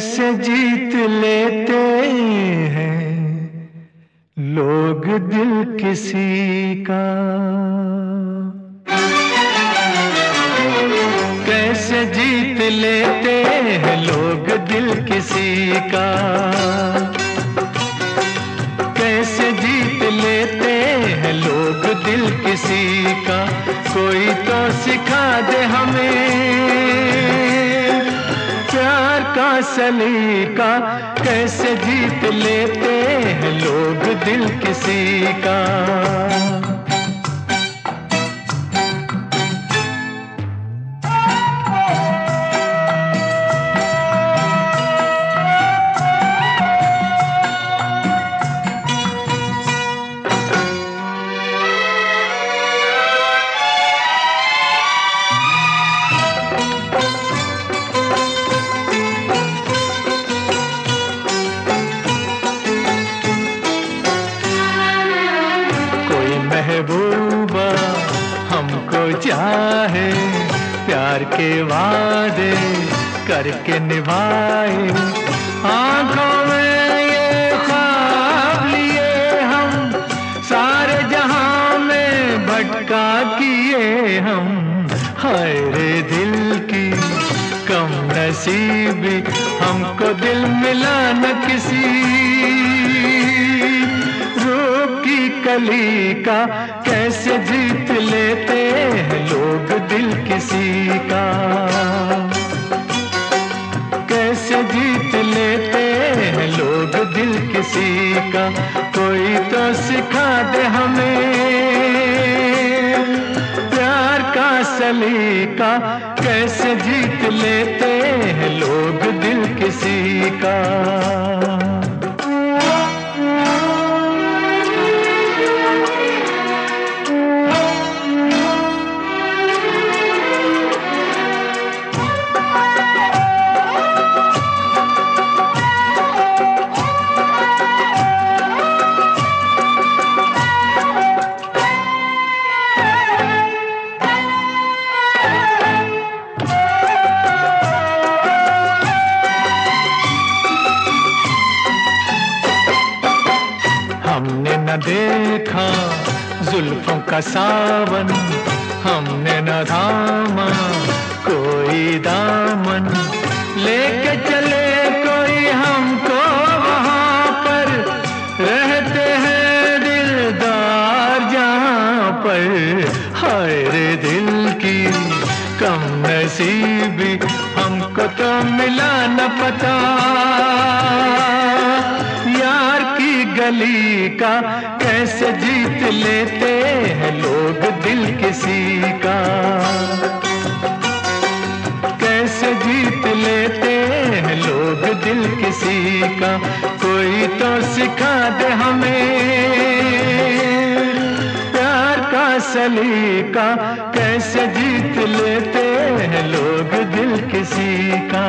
कैसे जीत लेते हैं। लोग दिल किसी का। कैसे जीत लेते हैं लोग दिल किसी का। कैसे जीत लेते हैं लोग दिल किसी का। कोई तो सिखा दे हमें का सलीका कैसे जीत लेते हैं लोग दिल किसी का? महबूबा, हमको चाहे प्यार के वादे करके निभाए। आँखों में ये ख्वाब लिए हम, सारे जहाँ में भटका किए हम। हाय रे दिल की कम नसीबी, हमको दिल मिला न किसी कली का कैसे जीत लेते हैं लोग दिल किसी का? कैसे जीत लेते हैं लोग दिल किसी का? कोई तो सिखा दे हमें। प्यार का सलीका कैसे जीत लेते हैं लोग दिल किसी का? देखा, जुल्फों का सावन, हमने न थामा कोई दामन। लेके चले कोई हमको वहाँ पर, रहते हैं दिलदार जहाँ पर। हाय रे दिल की कम नसीबी हमको तो मिला न पता। गली का, कैसे जीत लेते हैं लोग दिल किसी का? कैसे जीत लेते हैं लोग दिल किसी का? कोई तो सिखा दे हमें। प्यार का सलीका, कैसे जीत लेते हैं लोग दिल किसी का?